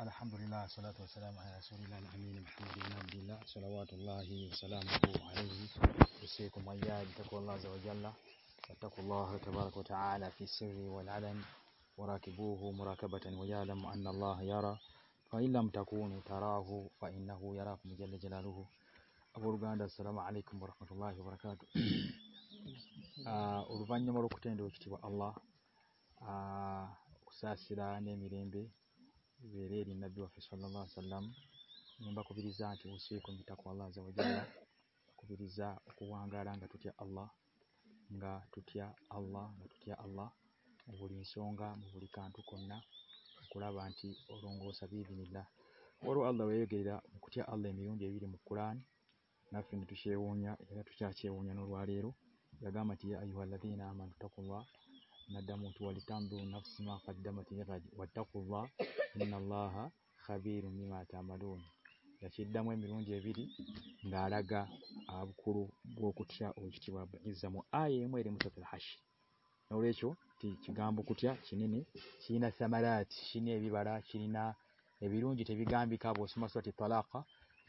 الحمد لله الصلاة والسلام على رسول الله الأمين محمد بن عبد الله صلوات الله وسلامه عليه وسيكم أيام اتقوا الله عز وجل اتقوا الله تبارك وتعالى في السر والعلن وراكبوه مراكبة ويعلم أن الله يرى فإن لم تكونوا تراه فإنه يراكم جل جلاله أبو رقاند السلام عليكم ورحمة الله وبركاته أربان يمرو كتين الله أساسي لا نمي نبی وافی سلسلم اللہ تھی ال مچ میری کا کوئی اور سبھی ملا اور ان کو نہ فرینڈ تھی چی وو چی ہوں والے روا مچی آئی ہال لگی نہ کو نادم والتام نفس ما قدمت لغد واتقوا الله ان الله خبير بما تعملون yakiddamu emirundi ebiri ng'alaga abukulu bw'okutya oekitibwa bayiza mu aya emu eri musatu hashi n'olwekyo ti kigambo kutya kinene kirina samarati kirina ebibala kirina ebirungi tebigambika bw'osoma sura ti talaka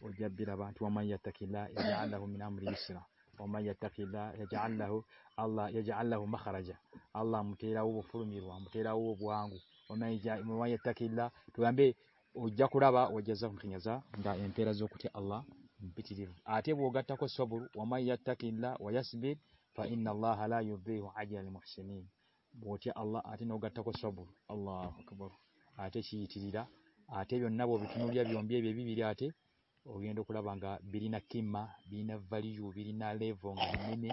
ojja bbira bantu wamanyi yattakillah yajaalahu min amuri yusira ومن ومن يتق يتق الله الله الله الله يجعل يجعل له له مخرجا متيراو متيراو لا جللہ آلہ متھی رو مت رواجی اجیا کو آللہ آٹھ بو گوشت سبل نہیں بوتھے اللہ آگات سبل اللہ خبر آتے آتے بولی آٹھ بوین دکھا بنگا بھی ناما بھی باریو نا لبن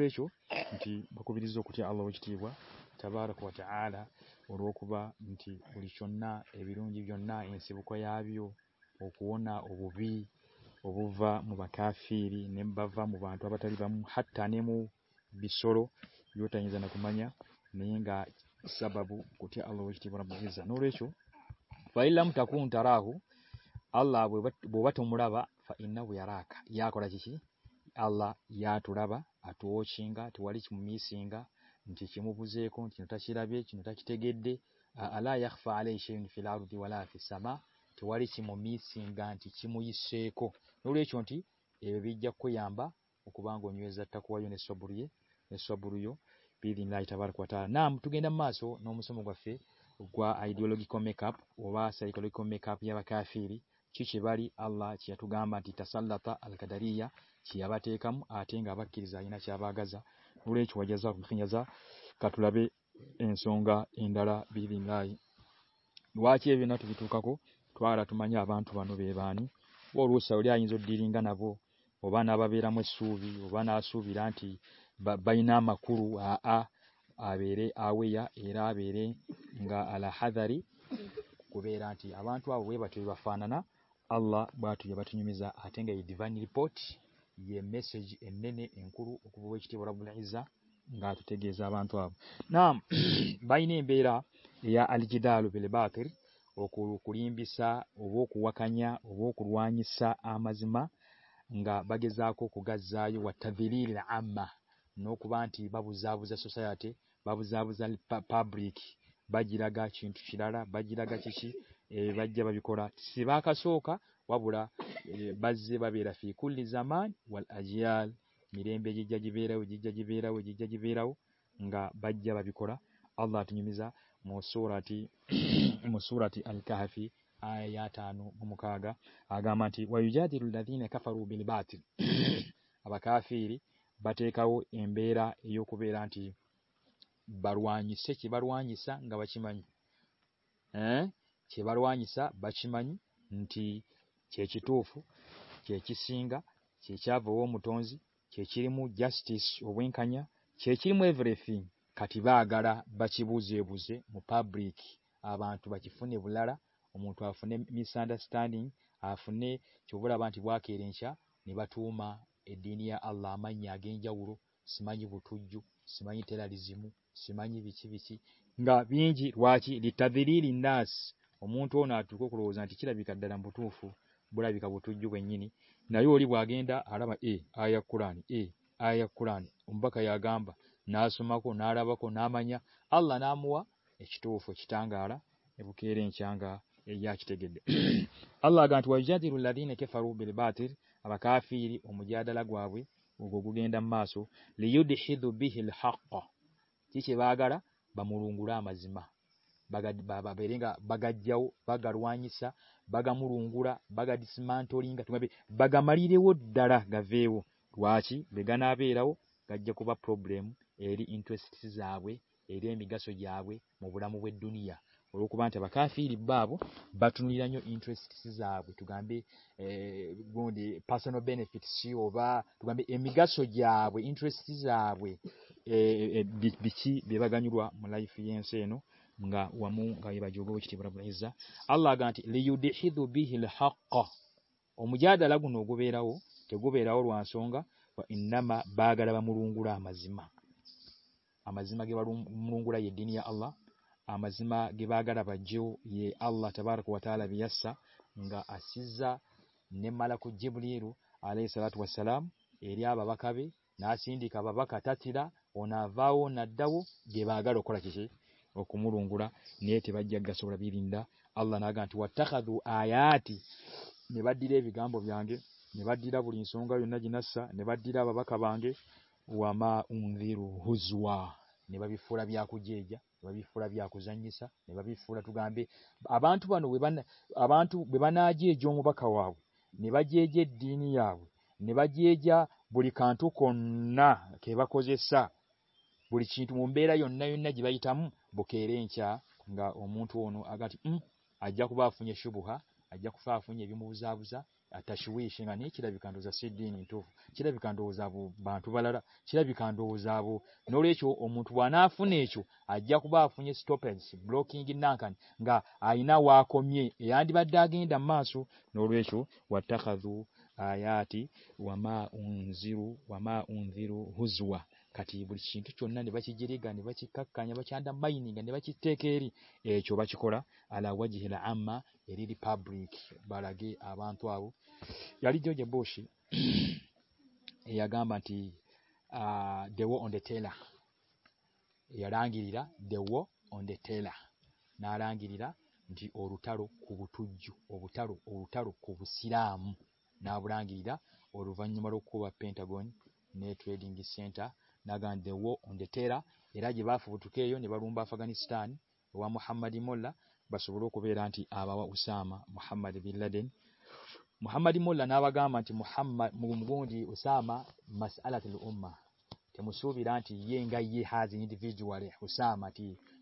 ریسوٹی الٹی آدھا اور کوئی بنا بھو بہ بات فری نیم باب بات بات ہاتھا نیمو بیسو یہ ٹائم جانا کھما نیا نی گا اس بابو کتی آلو جانو ریسو بھائی لمبو اللہ بوب تمبا یا کون گاڑی مومی سے گا مو بوزے کو چرابی چین چیت گیٹاری کوئی نام تو گی نام سم آئی کو میک اپ کو میک اپری چھ چاری آللہ چھیاتو گا میتھا سال داتا آلکاداری چیز آم آٹھی گا جائے نا چیاب اگا جا برے چھاجا کتولا بھی چنگاڑا چی ناتوا کوات بو بھائی بو سو دن گانا بو باب با سو رانتی بھائی نام آبیر آویہ ایراب آبیر آن آبانا اللہ بات باتیں گے گیزا بنواب نام بھائی بیرا لو پیلے بات اکروا بوا کمازا بیلی آبا آن بابو زیازہ سسائٹی بابو جا با پابلی بجلا گا بائک بازا جام جاؤ جگہ بجیا باخورا اللہ مسورا نوا موبیر باروا باروا بچ چھ باروا نی باسیمانی گا چھچا بو مٹھی چھچ بوئنیاں چھچری میم کتبا آگارا باسی بو جوزے مفا بری فن بولا فنسنڈارسٹینڈ آپ نیبات مائنی جاؤ سیما جو سما ٹھلا ریمو سیما بیسی رینداس omuntu ono atuka okulowooza nti kirabika ddala mbutuufu bulabika butujju bwennyini naye oli bw'agenda alaba e aya ya kulaani e aya ya kulaani omubaka yagamba n'asomako n'alabako n'amanya allah n'amuwa ekituufu ekitangaala ebukeera enkyanga eyakitegedde allah aga nti wajadiru lladina kefaru bilbatir abakafiiri omujadala gwabwe ogwo gugenda mu maaso liyudhidhu bihi lhaqa ki kye baagala bamulungule amazima بغاد بےگ باغ با گاروانی باغام رنگورا بن گیا بغماری Rio دا گا جیو روا سے مباح بب دیا بو کو بہ آو بات پارشن سویا جاب ملو ما گڑھا سلام اری بابا کھاب نا بابا گاروی سے اوک رنگور نیتھیبادیا گاسا آلانا گانتو اتہو آلیا گان بوے نیبار دینی گنج دبا کھا بنگے اوا ما انووا نیبا بھی پورا جی گیا پورا کوٹوانا جی جوں با خوا نی بے جی دی نیباد جی جی بڑی کانٹو کننا کھیو کو جی سا بڑی امبیر ان بویریں گا امنٹو نواد آجیہ کو بوا آج آپ بجا آئی سوانی چھدا بھی کانڈو چھدا بھی کانڈو زبو بانٹوا لا چا بھی کاندو زبو نوری چو امتوانا فنچو آجیہ کو اپنی اسٹپ بلوکی ناک آئی نا وا کم ابھی بات دماسو نوریسوازو آما اون زیرو وا اون زیرو ہزوا کچھ بڑھ چون ناچری گانے مئی اللہ جی ہلا آما بری برا گی آب جب بوسی گا دیہ نا اوارو کبو ٹوجو اوارو اوارو کبو سام نابر گی را ارو بن مارو پینٹ نیٹو دینٹ ستانب محمد عملہ بس روکو رانٹھی آ باب اس محمد محمد مولا نا مس اللہ تیلو سو رانٹھی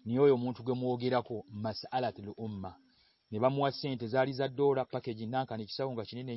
موغ مو گی رو مس الا موا سینکسی نے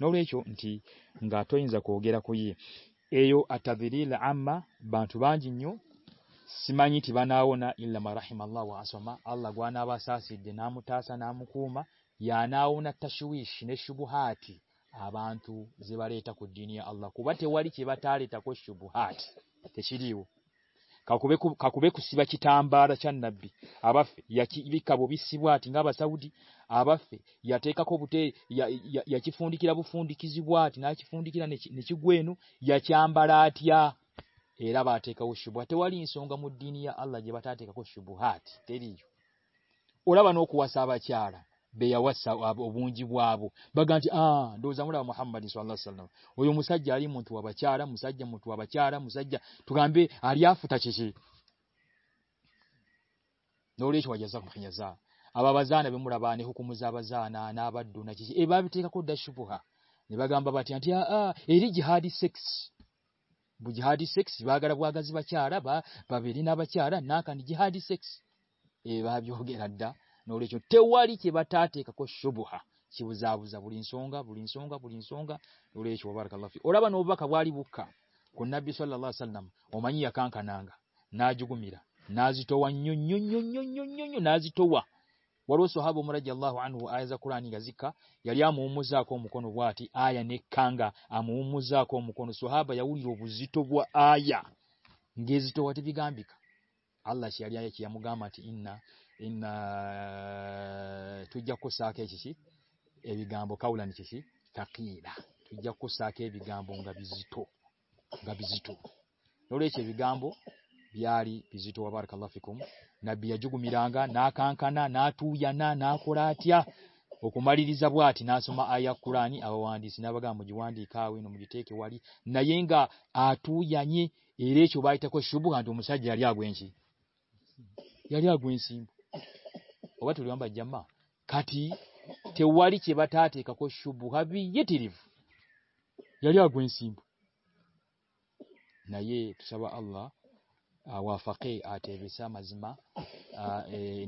نو ری چوی گاتو گی راخوی اے آٹا بیری آ بانٹو بندو سما بناؤں نا اللہگو نا با سا نام تا سا نام ہاتھ آ بانٹو ریٹا کو چیتابی آبا فیچی بوسی آبا فیٹ کا فون دیکھی آپ فون دیکھی گو فن دیکھی نیچوینو یامبار ایرا بات کا شو سنگا کا کوئی اوراب نوا سا چیارا بیوا ساؤ آب اب جیو آبان سوالوں مسائد منتوبہ چار مسائد منتوبہ چار مسائد پھٹاس والا آپ آج مرابا نی حکوما جا نا دونچا گانبا بات جی ہکس نا جس ای اللہ ناگا ناجوگ میرا نا جتوا مرلہ خورانی مجھا مکون آیا نیکا مو مکون سوابیا آیا گیتوا اللہ سے گام بولا نہیں چیز آ گا سی بھی گانبو ابار کالکم نہ کان کا نا نہاری جا نہ آنی ارے سو بھائی کو گاندھ مسائل سے oba tuliomba jama kati tewali kye batate kako shubu habi yetirivu yali agwensimbu naye tusaba Allah awafaqi atebisa mazima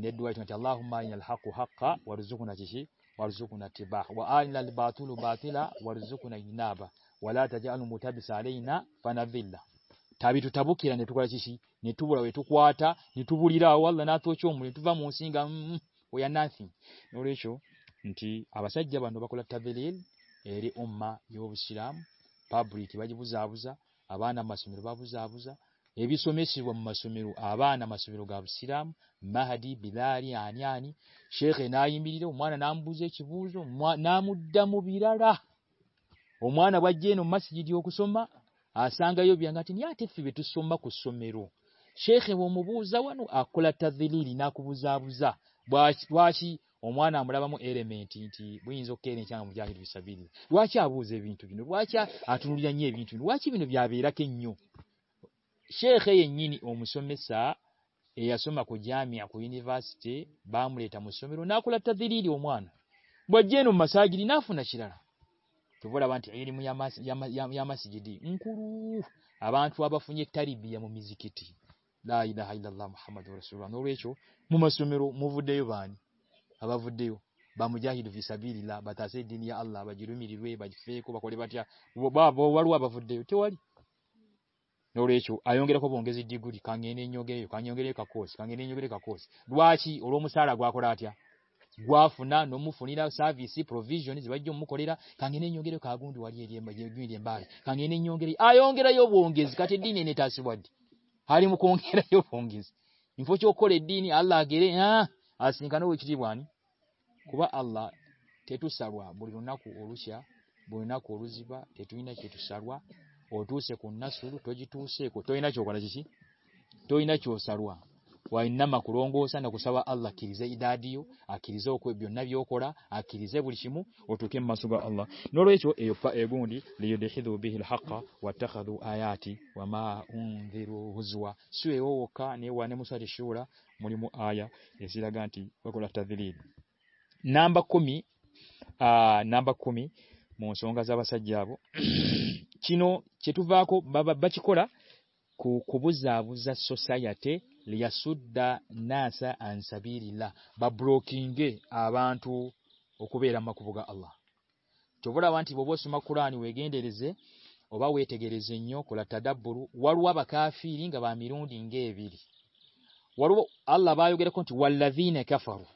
ne dua tunati Allahumma inal haqu haqa warzuquna jishi warzuquna tibah wa anil batulu batila warzuquna inaba wala taj'al mutabisa alaina fanavilla تاب ٹو تھویرا نیٹو نیٹوبر یہ تھا NATO بری راو لاتو نیٹوبا منگم کو نا آبا سے باندھا ارے اما یہ سرام بابری بو جاب بوجا آبا نام سمیر بو جاب بوجا یہ بھی سمے سمیرو آبا ناما سمیرو گا سرام می بیل آنی سوکھ نا نام بجے نام کو ما آسان گائیو بھی ہاتھ نیا تو سما کو سم میرو شرخموبو نو لا دلی نا کواب نام ارے میٹھی بھائی چاہیے کہیں شرخ ایم آ کو جامع کوئی یونیواسی با ہم سمیرو نا کوپر دلی امان بٹ جین مسا گری نا فنسی دا نو گے ریوس گواسی مشہور گوا فا نومو فن سہ جو مو کورا کانگیر گیر آئنگس ہاری منگیرا بنگیس امپو چوری آللہ گیرے آللہ ٹھیک ساروا بو ناسی بو نا کوروزا ٹھیکو نائچی ساروا سے نام کونگ ہو سکس والا اللہ کھیری دادا دیو آری بڑی موکے ہملہ نو روپا دو آتی ما روزوا سوا نیو نی مساد سوا مر آتی نامی نامی مسا جا با سا Chinu چیٹوڑا liyasudda nasa ansabirila babrokinge abantu okubeera makubo ga Allah tubula wanti bobo soma Qur'ani wegendereze oba wetegereze nnyo kula tadabburu waluwa bakafiri nga ba mirundi ngebiri waluwa Allah bayogera konti walladhina kafaru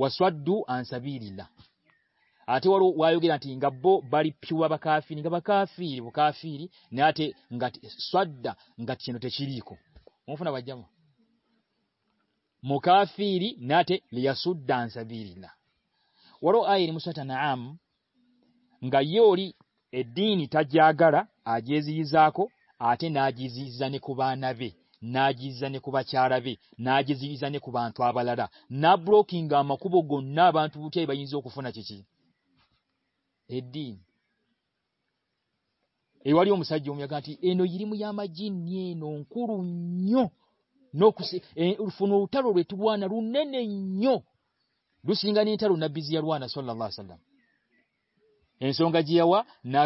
waswaddu ansabirila ate walu wayogera nti ngabbo bali piwa bakafiri nga bakafiri bukafiri nate ngati swadda ngati kino tekiriko وہ فنا بد مکا free نا لیس آئی مساتی نیتا جا گارا آج آتے ناگی جانے کو نا نا گی جانے کو ناگی جی جانے کون آباد نا بلکہ موب نا بانٹو بھائی زنا چی ایواروں سمیا گانے میم نی نو رنو نوارنا رنو روسی روا سو سلام گا جی آ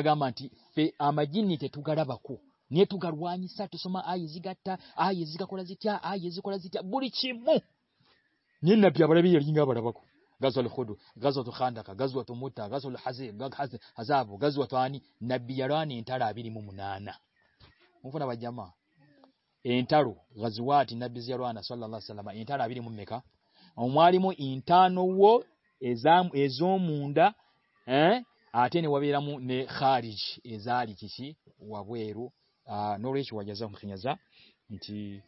گا میٹو گارا بکو نیٹو گاروانی آیا بڑی چیمو غزوة الخدو غزوة الخاندق غزوة المتا غزوة الحزاب غزوة تاني نبياراني انتارا بني ممنانا مفنا بجماع انتارو غزوات نبي زيروانا صلى الله عليه وسلم انتارا بني ممكا ومالمو انتانو و ازومون دا اتيني وبيرامو نخارج ازالي كيشي وابويرو نوريش واجزا ومخنزا انتي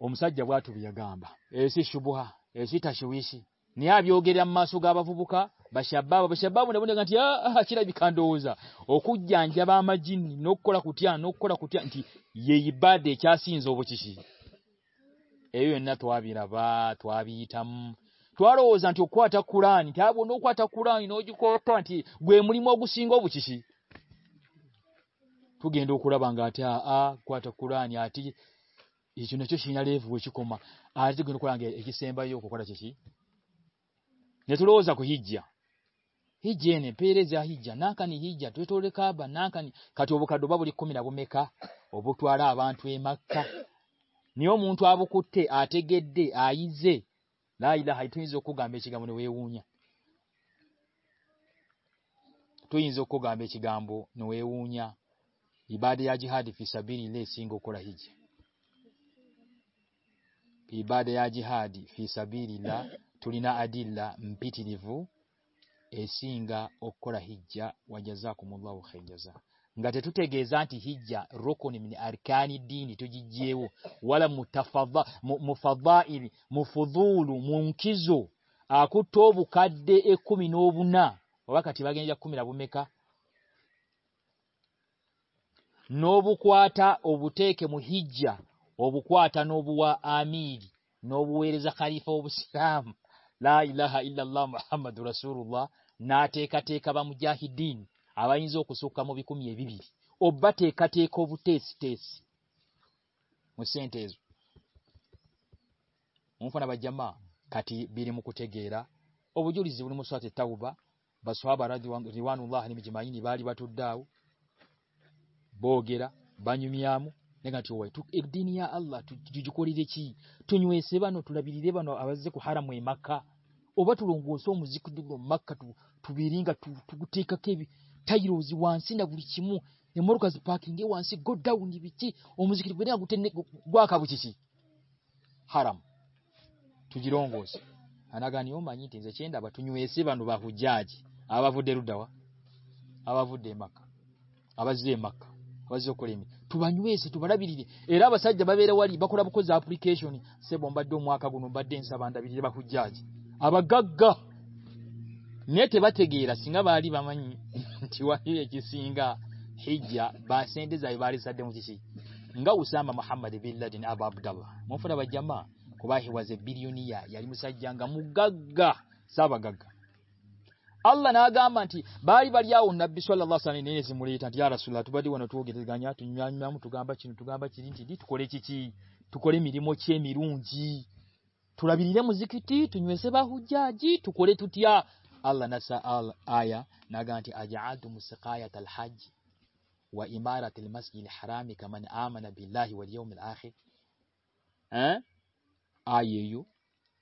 ومساجة واتو بيا غامبا اسي شبوها اسي تشويشي نا بھی گیرو گا با پو بوا باسی بابا بابا سبھی خاندو اکو جانب جن نا کھین نا کنبا دیکھیا سنجو بچیسی با توی تمام تو روز آن خوران بو نوا خوران کوچیسی گیندو خوراب خوران یہ سینارے بوسی کما گندو گیا پھر میکا بکوا رابے نیو منٹو ابو آٹے گی آئی لائی لائی تمبو نویاں جی ہادی بیا جی ہادی خرینا آدیلا ہجاجا گاتے جانتی ہجا رکھنی دی نو جیوالا موفا موف بولو موکی زو آ کونا کا می نکوا بو مو ہوا نو بووا آبا خاری لائ ن آ جام کوئی فن باتم کو مسوا بسا بارا ریوانوا ناؤ ب گیرا بانیام تینو ایسے بانولا بانوا ہارم ما ٹو رنگ رنگاتے رنگس نا گانے میٹنس آ مکا نوا ارابس جب بکر جاپریشنی سب ہمارا دما بوبا ڈینسا باندھا آباد گیا تب گئی باری با میگا ہی با سن جائے بریس نگا اسما دے بیماجی مجھے گا مگا زا با گا Allah naagamba nti bali bali yao nabbi sallallahu alaihi wasallam nezi mulita ya rasulullah tubadi wanatuogeteganya tunyanya mtu gamba kintu tugamba kiri nti ditukole chichi tukole milimo che mirungi tulabirire muzikiti tunywese bahujaji tukole tutya Allah nasaal aya naganti aj'altu musqayat alhajj wa imarat almasjid alharam kaman amana billahi wal yawm alakhir eh ayeyo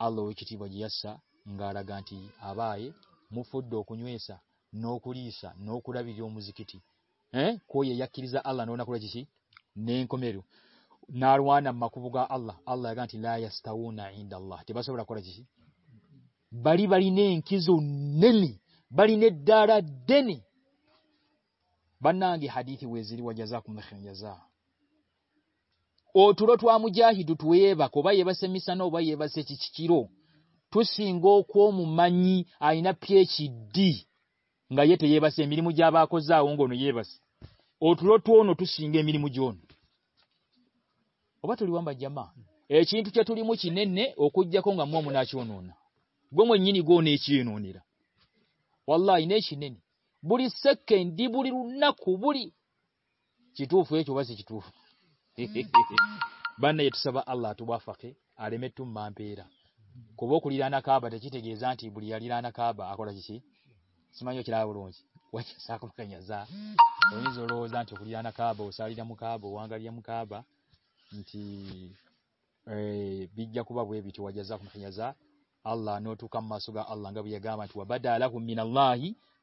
Allah wikiti bajiyasa ngaraganti abaye mufudde okunywesa n'okuliisa n'okulabirira omuzikiti eh koye yakiriza Allah noona kula kiki nenkomero narwana makubu ga Allah Allah yaganti la yastawuna inda Allah tibasobola kula kiki bali bali nenkizo neli bali ne dara deni banangi hadithi weziri wajaza kumukhinjaza otulo twa mujahidu tuweba kobaye basemisa no baye basechi kikiro گو مما آئی نہ گا یہ تھی یہ بس مجھ جا بو جاؤن گو نوباس گیا میری مجھن بات ما ایوری مو چینی اکویا کو منچونا بن گونا ارلا ای بڑی سکے بڑی رو نا بڑی جیتو افوباس بھائیس با آپ آرمے تمیر کبو خری را کھا بھائی کھیت جانیہ نا کھاب آئی رو جانت نا بوساری نتو کما سوگا آگا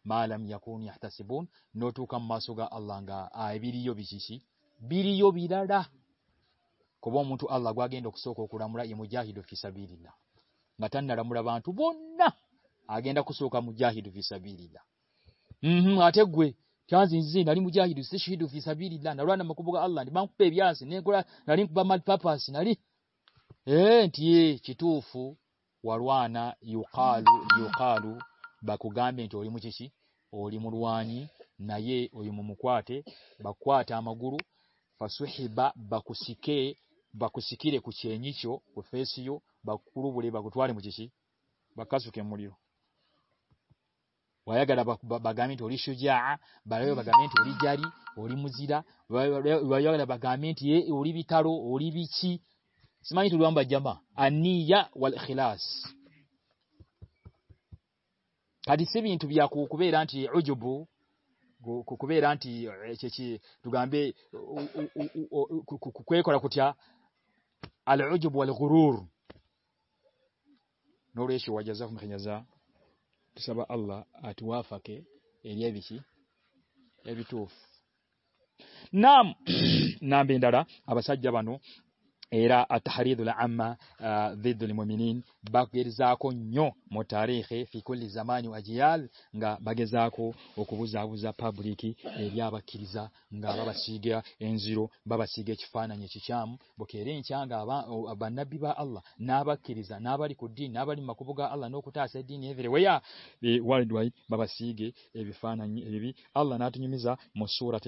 ما لونی بون نٹوامگا اللہ آریوری مل گیندہ بھن نہرم بننا آگے اے تھی چیتوفا باقو گانے چھ مرونی نئی اویم کو گور پو باقونی چوک سیو bakulu bule bakutwale mukiki bakasuke muliro wayagala bagamenti oli shujaa balayo bagamenti oli jali oli muzira wayagala bagamenti ye oli bitalo oli biki simanyi tuluamba jamba aniya wal ikhlas kati si bintu bya kukubeera nti ujubu kukubeera nti kyeki tugambe kukwekola kutya al ujubu wal ghurur نو ریشویا ہوں جاسبا آللہ auto اپاکے نام نام دا آپس آج ارا اتھار mummy نے جاو نو متا ری مو گا باغے جاو وہ کواب بابا زیرو بابا چھ فانے چی چیام بک ری چیاں نبی با نابری ناباری بو گا نوڈ وائیڈ بابا نا اہل ناجا مسورا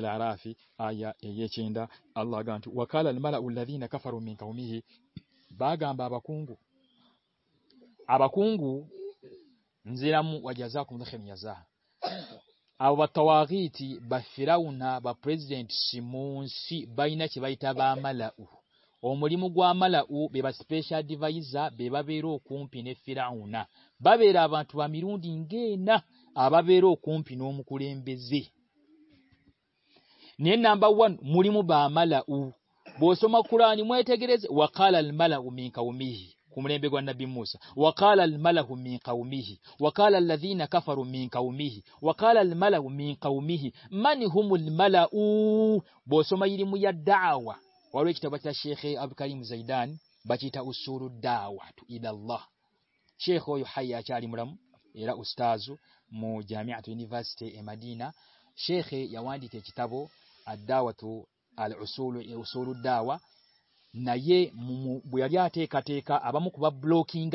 مالا کامین گومی با گا کو آبا کوئی منسی بائی نا چا ملا موگوا مالا رونے فیرا بہتوا میرون رو نی زی Nye number one, mulimu ba malau. Bosoma kurani mwetegereze, wakala almalau minka umihi. Kumulembe kwa nabi Musa. Wakala almalau minka umihi. Wakala alathina kafaru minka umihi. Wakala almalau minka umihi. Mani humu almalau. Bosoma ilimu ya dawa. Walwe kita bachita shekhe abukari mzaidani. Bachita usuru dawa. Ida Allah. Shekhe huyu haya achari mramu. Ila ustazu. Mujamiatu University e Madina. Shekhe ya wandi kitabu آ دلو دائیں بھیا آٹھ کھاتے کا ملکی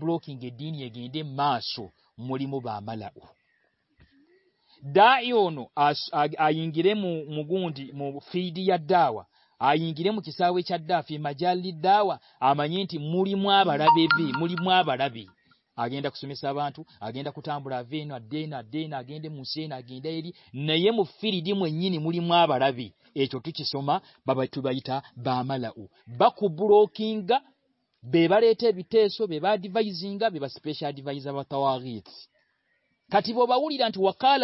بلکی ماسو مریم بال دا نو آئین گیرے آئین گیر موکسا جلدی داوا مریم آبادی مریم آبادی آگین داکی سب آنٹو آگے ان کو مو سے نئی موفیر میئی نی مارای ایسما بابائگا سواروا کا باوا کا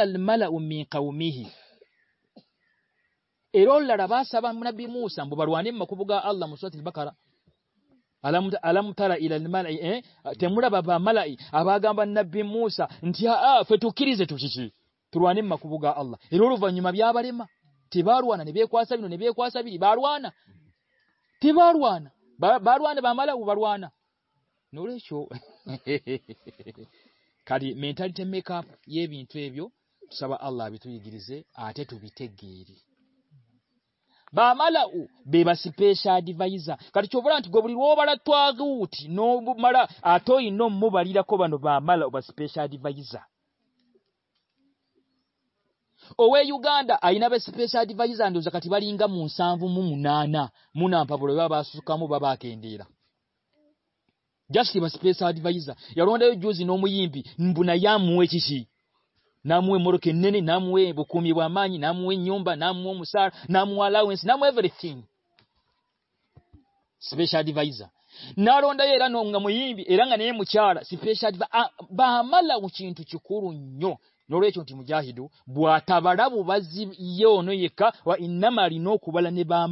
رو لڑا با سب ہمارو نو گا مسبارا بارولا بارونا کھیل الاریجے نو موقباد این بس پیساد موام مو نام بھائی بچے جس لیب اسپیسا یہ روز سے نام مو مرو کن نہیں نا موبی بانی نا مو نمبر نا مو مار نا موساد نہ موچا چوٹی موسیدوا جیو نو ماری نوبا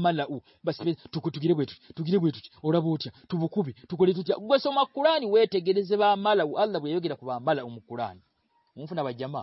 فن بھائی جی ہما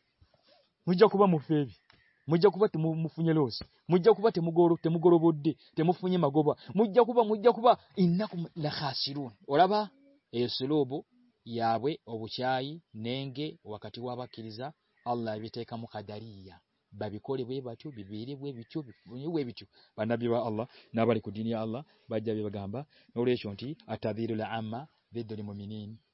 مجھا با مف مجھے کولو سے مجھے موفویما گوبا مجھے مجھے لکھا سرو اڑابا اسلو ابو یا بے اب سے آئی نینگے اوا کواب کلری بڑی بھئی باتوا نابیا بھائی گھمبا سنتی آٹھا دیر آما بی دلی ممی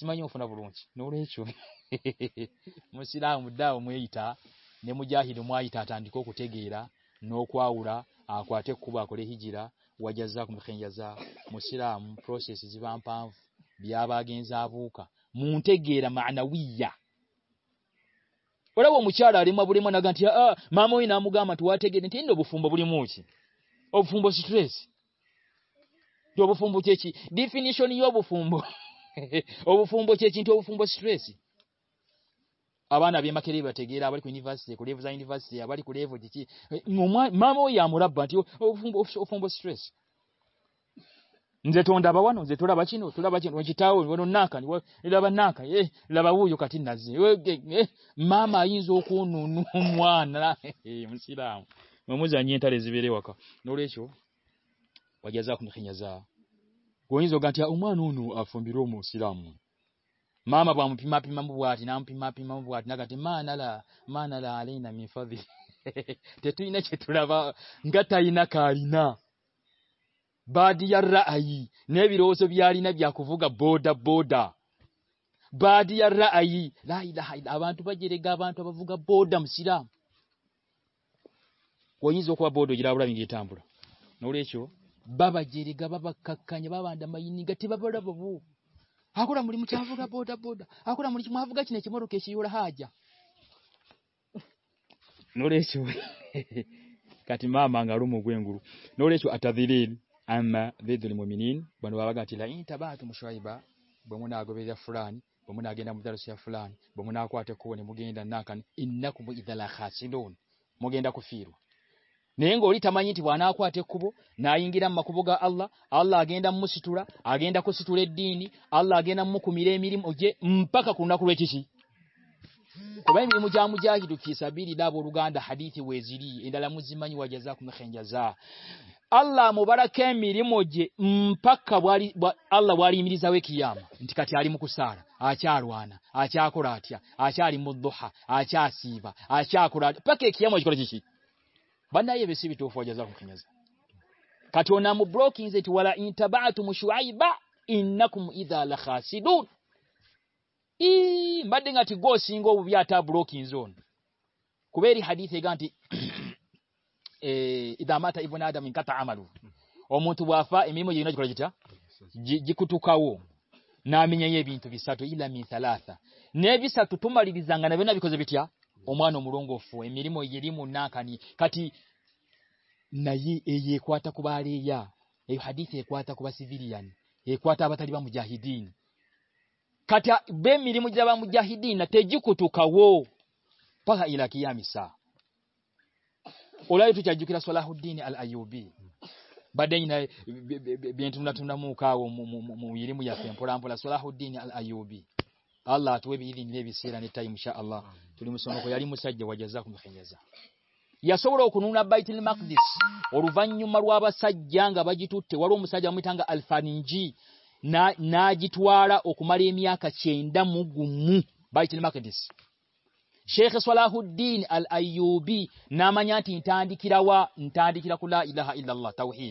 سما نا بنچ نو ریو مشرا مجھا ہیندو ماندی کو نوا ارا آٹے کبا کو جایا جا مکا مسرا پر بو کا منت گیرا منابو مچا ما بڑی ما ما موا میرے تھے نو فون بریک موسی اب فونس ڈفینیشن فون پو سرس آبان آبی میرے بات گی رابطے آبادی کو مو رابطہ اسٹرس جیتو دونوں باچی نواب نو جیتا نو نا نا لوگوں کا ما مو کو نو نو مجھے گو گانٹانون سام ما ماپ ماپ مانا لا ملا ٹھیک نا بادی رای نوا گرے گی برابر رومبا گوبھی فلان بمین کو خاصے مغین کو Naye ngoli tamanyi nti bwanaakwata ekkubo n'ayingira mu makubo ga Allah Allah agenda mmusitula agenda kusitula eddiini Allah agenda mmukumira emirimu gye mpaka ku lunaku lw'ekiki kuba emirimu gya mujahidu fisabiri n'abooluganda hadithi weeziri endala muzimanyi wajaza kumekhenjaza Allah amubaraka emirimu gye mpaka bwali bwa, Allah bwaliyimirizawo ekiyama nti kati ali mu kusaala akyalwana akyakola atya akyali mu dduha akyasiiba akyakola paka ekiyama kikola kiki با یہ مسوئی گوٹا بروکنگا میٹھو سات نی be ساتھا امانگو میرے میرے مو ناخانی الما مو کاحدین Allah atuwe bidi nebi sira ni time insha Allah tuli ko yali musajja wajaza ku yasobola okununa sawro ko nuna baitul maqdis oruvanyu maru aba sajjanga bajitutte walu musajja mwitanga alfani nji na najitwala okumali emyaka kyenda mugumu baitul maqdis sheikh salahuddin al ayubi namanya ti ntandikira wa ntandikira kula ilaha illallah allah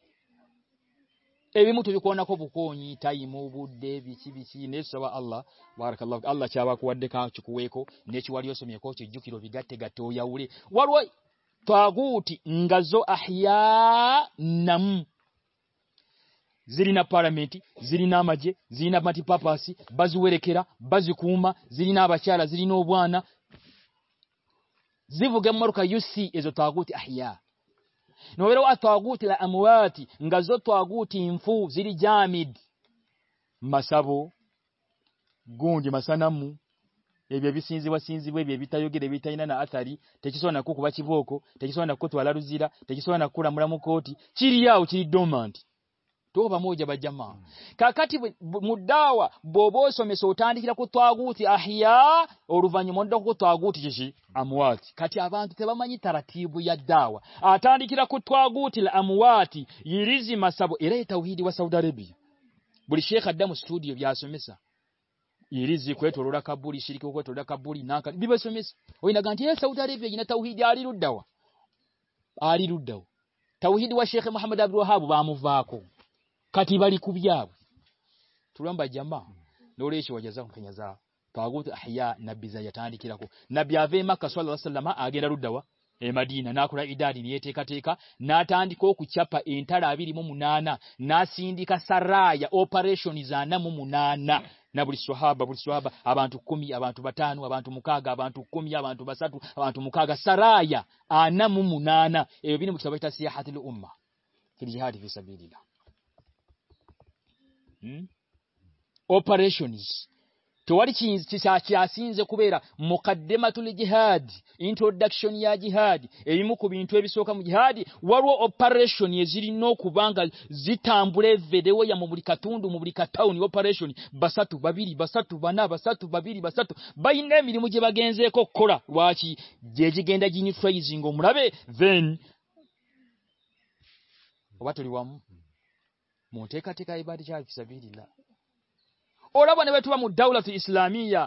Ewe mtu yuko wana kubu konyi, tayi mubu, devi, chibi, chibi, nesu wa Allah. Baraka Allah. Allah chawa kuwadeka chukuweko. Nechu wali yosu miyako chujuki rovigate gato ya uli. Walwa taguti ngazo ahya nam. Zili na paramenti, zili na maje, zili na matipapasi, bazu wele kira, zili na bachala, zili na obwana. Zivu maruka yusi ezo taguti ahya. مسا گی مسا نام جواری ٹھیک سونا کو زیرا ٹھیک سونا کو چیری او چری دو تو با مجھے بھائی جما مدد بو سمسانی اور کتی باری جما لو ریسوا سو ل آگے لڑی نا خوا دیکھا سرا پیشو نباب گئی نوب آنگل جتھا بڑے میری بھائی میرے مجھے با گینجے گیندا گیمرابے مٹھی کٹ گا بنانا اسلامیہ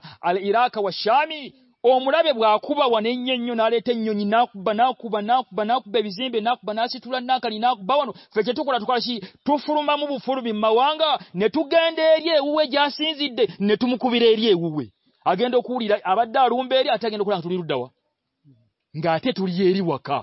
نک بنا نک بنا نکاری ناک بابانے کا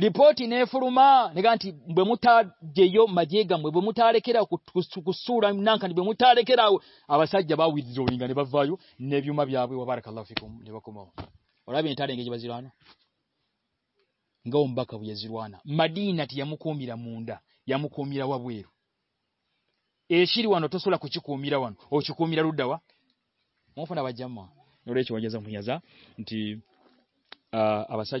ریپتی فروما بتاتا ہوں موقویر آج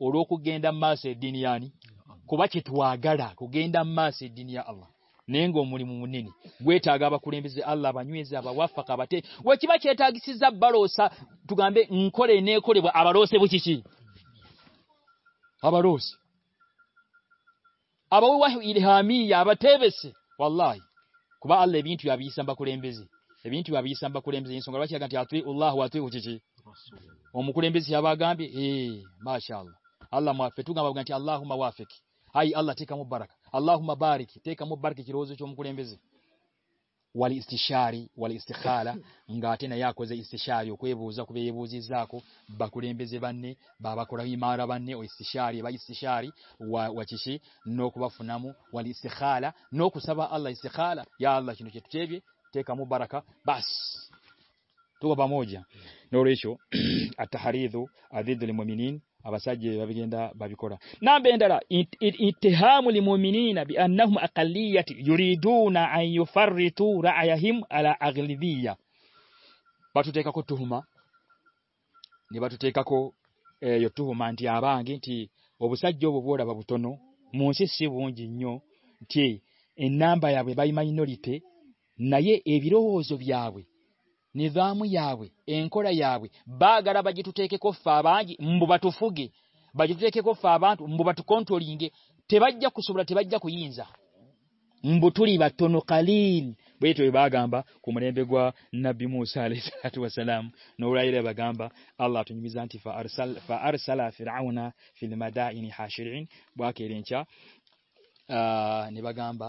اورو کو گیندا ماسنی کو ماسنی اللہ نی گو میٹا گاڑی آلو چیٹا روایے Allah mwafe tugamba kuti Allahumma wafik. Hai Allah teka mubarak. Allahumma barik. Teka mubarak kirozo cho mukulembeze. Wali istishari wali istikhala ngate yako yakoze istishari okwebuza kubeyebuzi zako bakulembeze banne baba kula imara banne o istishari ba istishari wa, wachishi nokuba funamu wali istikhala nokusaba Allah istikhala ya Allah kino kitu chebye teka mubaraka bas tuko pamoja na hicho ataharidhu adhidhu limuminini آئی بات بات ایما بھى بو سا جب آ موسيس نہ بھائب بھائى mine تھے ايرى زو يا nidhamu yaabwe enkola yaabwe baagala bagituteekeko ffe abangi mbu batufuge bagituteekeko ffe abantu mbu batukontolinge tebajja kusobola tebajja kuyinza mbu tuli batono kalil bwetyo bwe baagamba ku mulembe gwa nabbi musa alahi salatu wasalaamu n'olwayira bagamba allah atunyumiza nti fa arsala firauna fi lmadaini hashirin bwakeera enkya uh, ne bagamba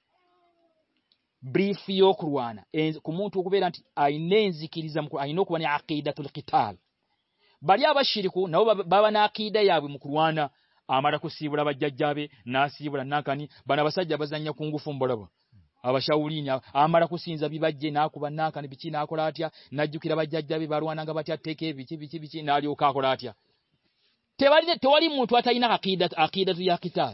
نہیا نہ جی بارونا گوٹیا کال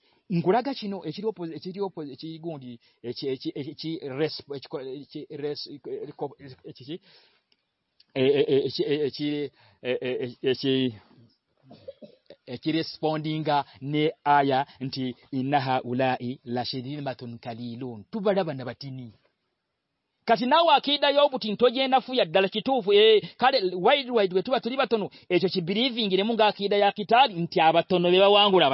گورپی گوسے ریسپنڈنگ بن بات now تینتو گے باتون بری جنگیر منگوا کی بات گوراب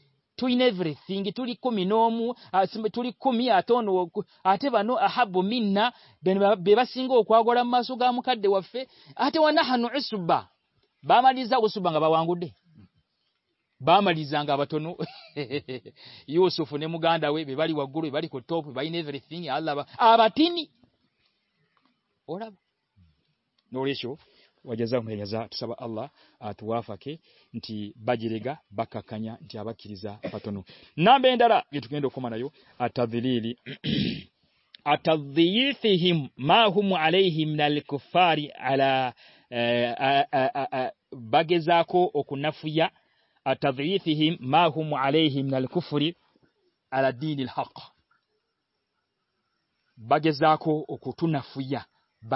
تھین برے سنگی توری کمی نو موبائل توری کمی آپ کو آٹھ بو ہا مکوڑا ماسوا مو خواب آٹے نا ہانے سب بابو سب ہوں گے بابری جگہ بات نو یہ اصو فن مو گاندا ہوا گر بھائی برے سن لوگ آباد نو ریسو با ریگا بایا نو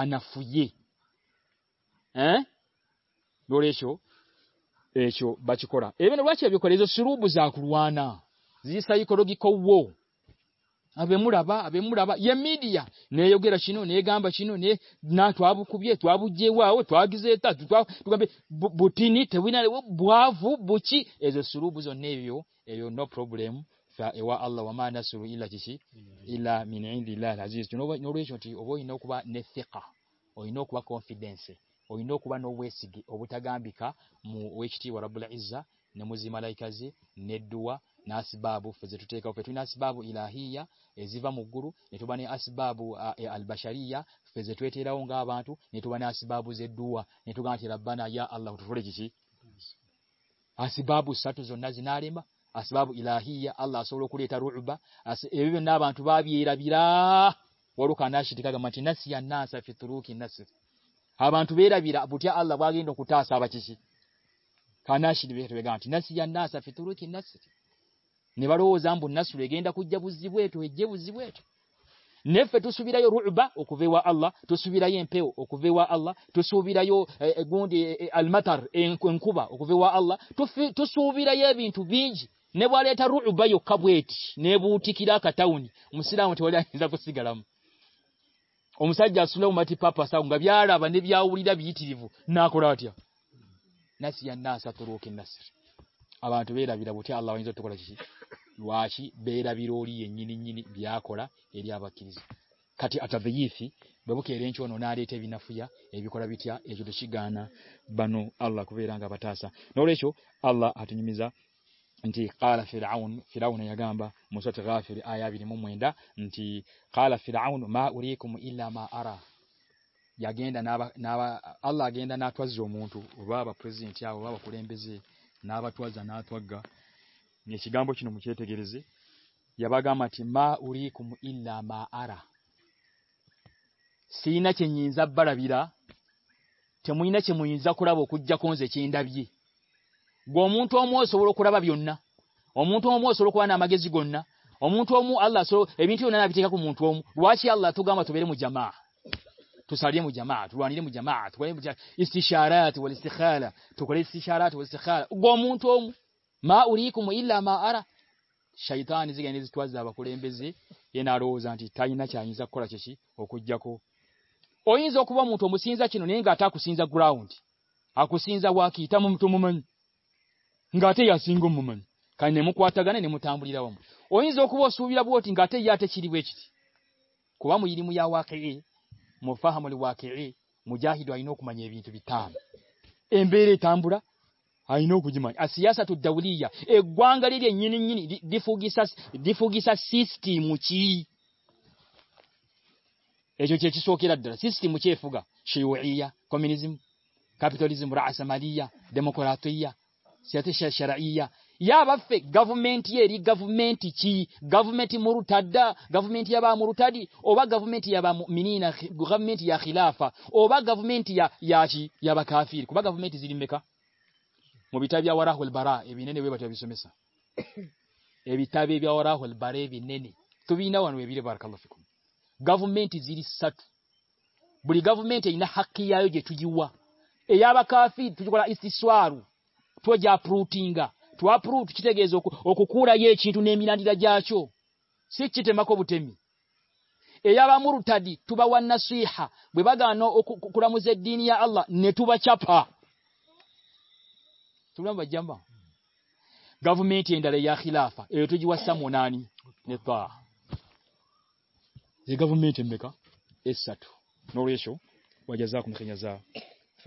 نہ نا مورابا موراب یہ گاسی نو نی نا بتھی نیو نیو بوچی ایجو سرو بوجو نیویو نوبلویسی نوری سوچوا نواڈینس نو گا موسٹ بلا موما لا جی نیٹوا نا بابو ناسی بابوہ ایجیبا مو گورانوشاری گا بات بانے بابو نیٹو گانا بابو نا ریما بابوی اللہ ہاں بات بوتیہ اللہ باٮٔے سے زمام بھٹ نہ سوی گی ان کو بجیو بجیو نیٹو سویرا روب بیوا آللہ تو سوائے آللہ تو سو الماتار رودا بھو نی بو ٹیکتا میزا ہوں سلو می پاپا سا رابع نا کوئی روی یہ بویر نونا ارے پھیا کوڑا یہ جو گانا بانو اللہ کوئی چو آلینجا کالفیرا گا ہما مسافیر آیا مندا کالا فراؤن ما اُرلا ما آ گین دلہ گی نا تھوڑا جمع اوبا پر نا گا کھینچے تک جی یعبا ما ارما چیز بڑا میم آ جائے چی گومنٹ موبائل نہمنت مونا ما کہ امنت عمو اللہ سونا گمنٹوا گا مجھے ما توساری مجھے مجھا مجھے گمنٹ ما ارما سیتنی جا کر او ہوں گات سے ہاکوسی موقع گئی مجھے موفل مچے میری ڈیموکرات مروا گورنٹ یا خلاف اب موری ہا بے با گانوا مجھے میٹنسی مناپا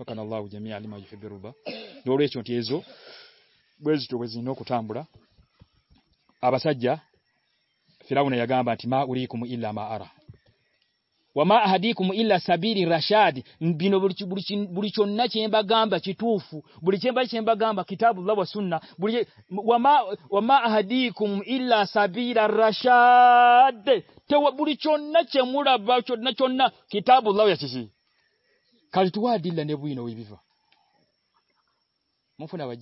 آبا سر بات ماحول ما آس راشادہ ٹوف بڑی چین چین گا کتاب کالتولہ نے بو فن آم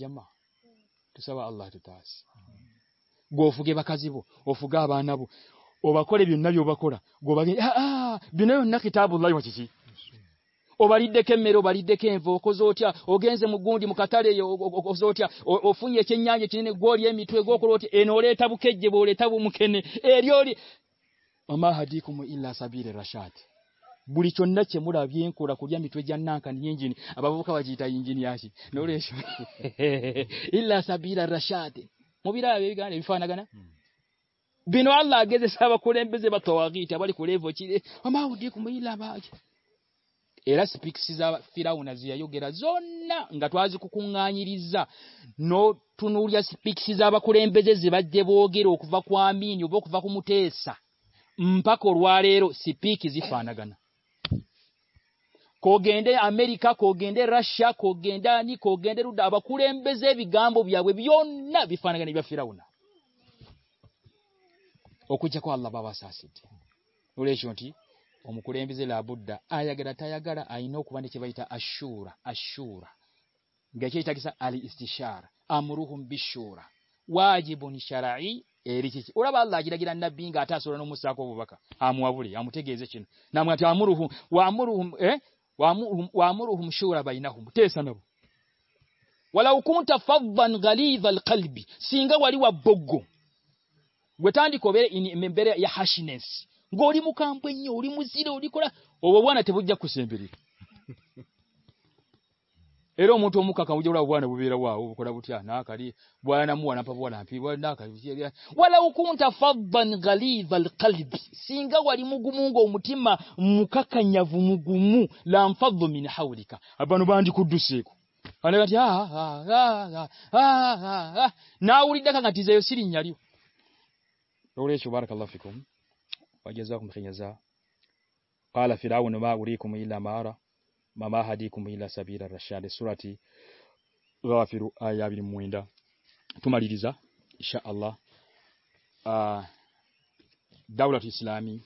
گے با جیبو گا بنا کبو لائی ہو بار دیکھے میرے بار دیکھے بو کو بری چن سے ریزا نٹ نورا پی کور گیروا کوام بوبا کو مت امپا کورو سی ک گیندے امیریکا کشیا کبھی باورچیارموے گے وامرهم شورى بينهم تيسنبو ولو كنت فظا غليظ القلب سينغا ولي وبوغو وتاندي كوبيري اني ممبيري يا هاشينس غوري مكامبنيو ولي مزيره ولي كولا وووانا تبوجا كوسيمبيري ارو مٹو مکھا کھا دیوانا را مہا دیسا دوراتھی رو یا موین تمہاری رجا اسلامی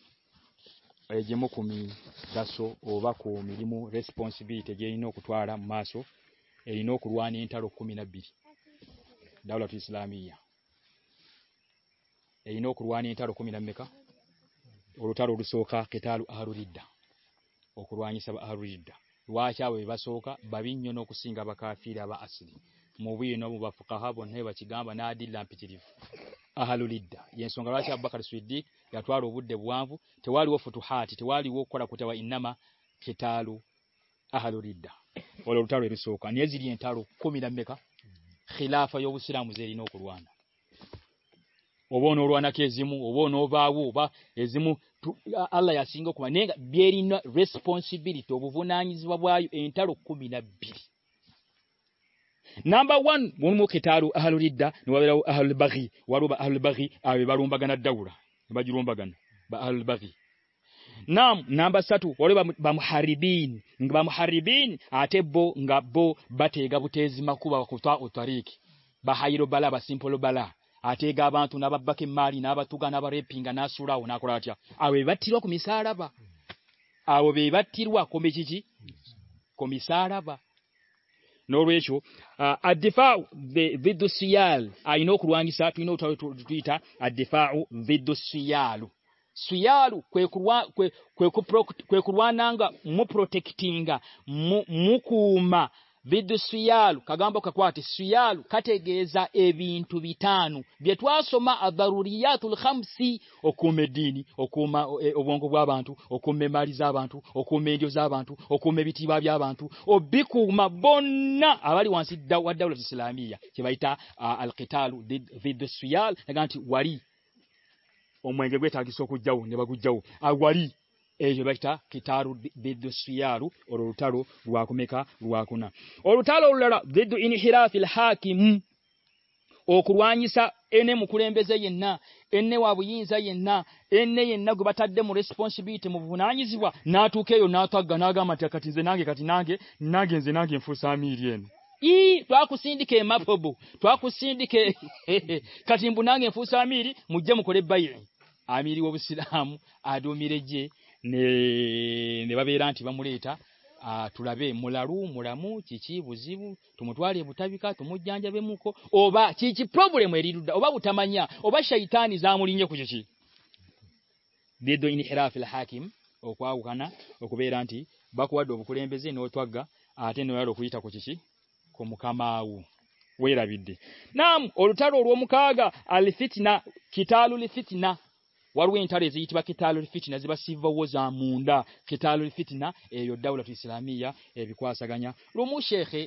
ای گے مومی دسو او باکو میری مو ریسپون نو کتو آ سو ایو آفی اسلامی ایروانی سو خا کہ روا اخروانی اوا سوا سوا بابی نو کونگا باقا فیرا آسری بو یہ نو بوبا پوا ہا بن گا باندھتی آدھا یہ سنگاب باقا سو دیوار رو دے بو تلوا پٹو ہاتھا پھٹوا ما کھالو آہالو ریڈا رو سوا نیا جیو کمی دیکھا خیلاف یہ سرامزی نونا بو نو روانا کمو بو نو بابو ہارین بات گے بایرو بالپ بالا ateega abantu n'ababbako emmaali n'abatuga n'abarepinga n'asuulaawo n'akola atya abo be battirwa ku misaalaba abo be battirwa kombe kiki ku misaalaba n'olwekyo addifaau vidusiyaal alina okulwanyisa tulina otuyita addifaau vidusiyaalu siyaalu kwe kulwananga muprotectinga mukuuma mu Bidu suyalu, kagambo kakwate, suyalu, kategeza ebintu bitanu. Vye twasoma adharuriyatu lkhamsi, okume dini, okuma e, obwongo bw’abantu okume mali z’abantu okume ndio z’abantu okume bitiba by’abantu obiku mabona, awali wansi da, wa dawla zislamia. Chivaita uh, alkitalu, vidu suyalu, naganti wali. Omwengegwe takisoku jau, nebagu jau, awali. Ah, میرے مجھے مکھ آ میرے میرے نی نیبا رانتی با ملا مورا مو چیسی بو تم بڑے میرے مجھے مرنی جاسی ہاکیمانا رانتی با کو آتے نوا روا کچھ ماؤ نام کا کھیت آلو تھینا اور کتافنا جو مونڈا کتاف نہ اسلامیہ رومو شیخل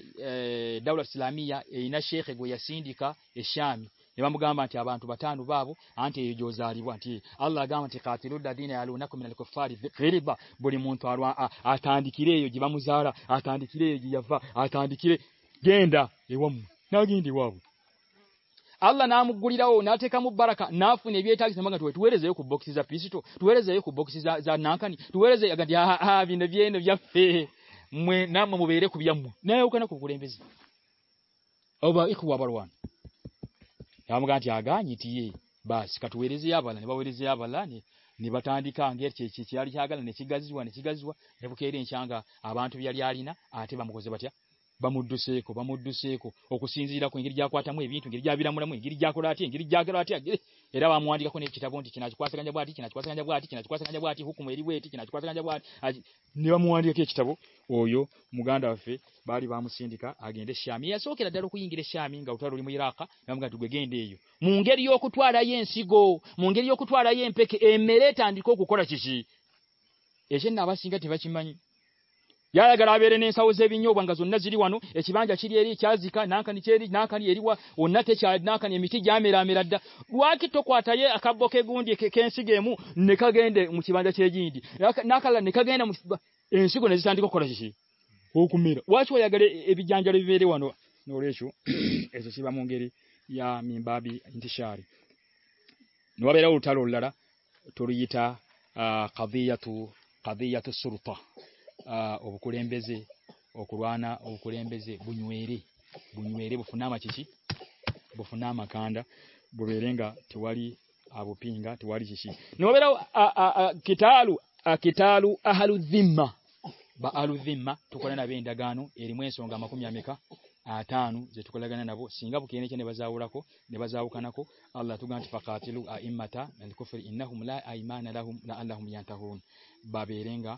اسلامی ایخا شام یہ اللہ گام منتوڑا ہار ل نا مک گڑی رو نا ٹھیک مک بار نا پھن بھی ٹویرے بکسی تو بکسی نا کبھی نا باروا نیتی بس کھاتو ریزی بلا گیر نیچیو نے گزروا رہی آگا آپ آئی آ رہی نا آگے با مدو سے مدو سے کھیت بو او مو گانا گیندے سیام مونگیر مونگیر ایسے نابا yayagala abeere n'ensawo z'ebinyoobwa nga zonna ziri wano ekibanja kiri eri ekyazika nankani kyeri nankani eriwa wonna tekyanankani emiti gyameraamera dda lwaki tokwataye akabbo kegundi kensigo emu ne kagende mu kibanja kyegindi nakalala ne kagenda ensigo ne zitandika okukola kiki okumira lwaki oyagala ebijanjalo bibeere wano n'olwekyo ezo kiba mu ngeri ya mimbabi ntishaali ne wabeerawo olutalo olulala toluyita uh, kadiyatu kadiyatu surta چیسی نام کام سو گا ممکا گا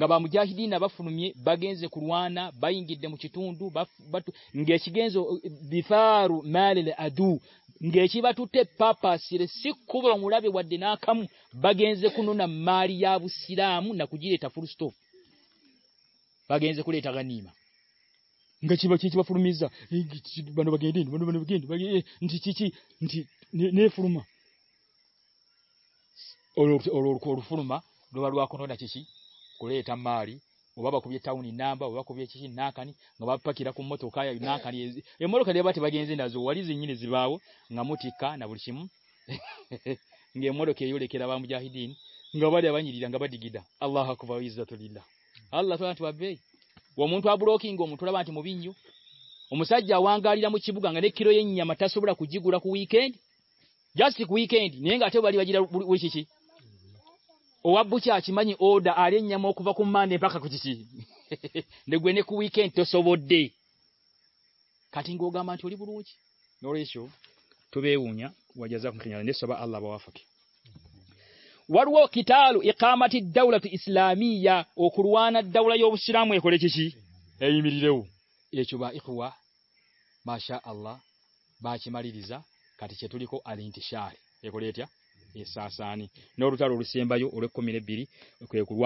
گام مجھے نا با پُرمی begin جو corona نا با گیت من باتارو ماری گے بات پاپا سر سی خبروں باغین ماری مجھے پورس بگینا پورا مار با کو یہ ٹاؤن نوبا کو نا کباب کیراک نا کورکھے دے بات نام کام اللہ حکوما اللہ آٹھوا بھئی گمنٹوا بروکر آتی بوساؤ آپ گاڑی مو گانے کیرو سبرا کوئی آٹھ بار owabuki akimanyi oda ali ennyama okuva ku mmande mpaka ku kiki negwe ne ku weekend tosobodde kati ng'ogamba nti oli bulungi n'olwekyo tubeewuunya wajaza kunkenyala ne soba allah bawafuke waliwo kitaalu iqamati daulatu islamiya okulwana daula y'obusiraamu ekole kiki eyimirirewo ekyo ba ikhuwa masha allah bakimaliriza kati kyetuliko ali ntishaali ekole etya سا سا نور چا رو روپ کو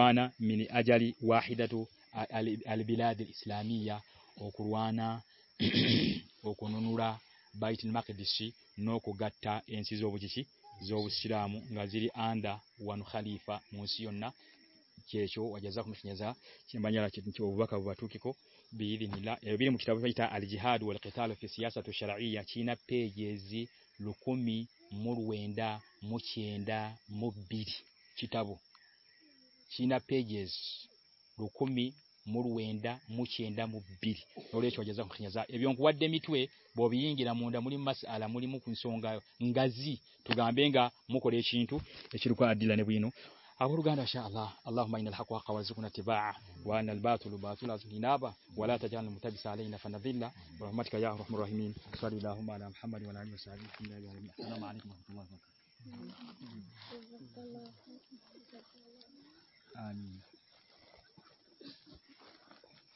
خالی لوکو می مروئن مب چیتاب رکمی مروئنڈا موسیدا موبیر بوی اینگی میرے ما آس گی گاگا مکین line پہ یہ نو أمر قانا شاء الله اللهم إن الحق وحق وزقنا تباع وأن الباطل باطل أزلنا ولا تجعل المتبس علينا فنظل ورحمتك يا رحم الرحيمين أصلا الله على محمد وعلى الله وسعلي الحمد لله وعلى الله وعلى الله وعلى الله وعلى الله